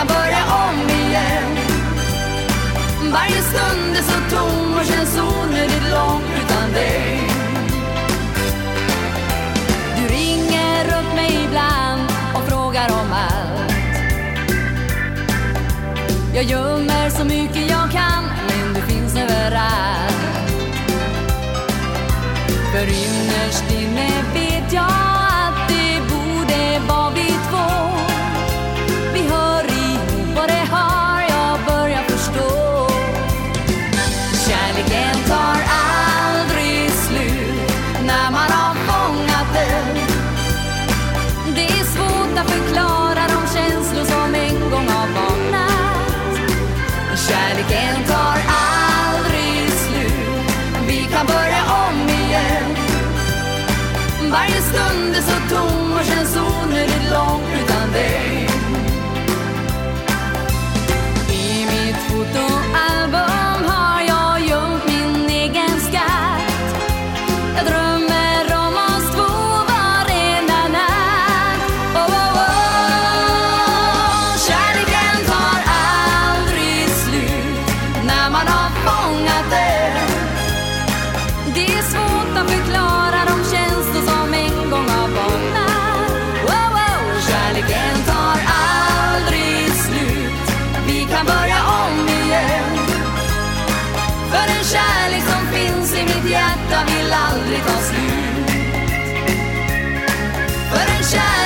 kan börja om igen. Varje stund är så tom och känns onödigt lång utan dig. Du ringer upp mig ibland och frågar om allt. Jag gömmer så mycket jag kan, men du finns överallt. För innerst inne vet jag när man har fångat den. Det är svårt att förklara de känslor som en gång har vaknat. Kärleken tar aldrig slut. Vi kan börja om igen. Varje stund är så tom och känns onödigt lång utan dig. Börja om igen. För en kärlek som finns i mitt hjärta vill aldrig ta slut. För en kärlek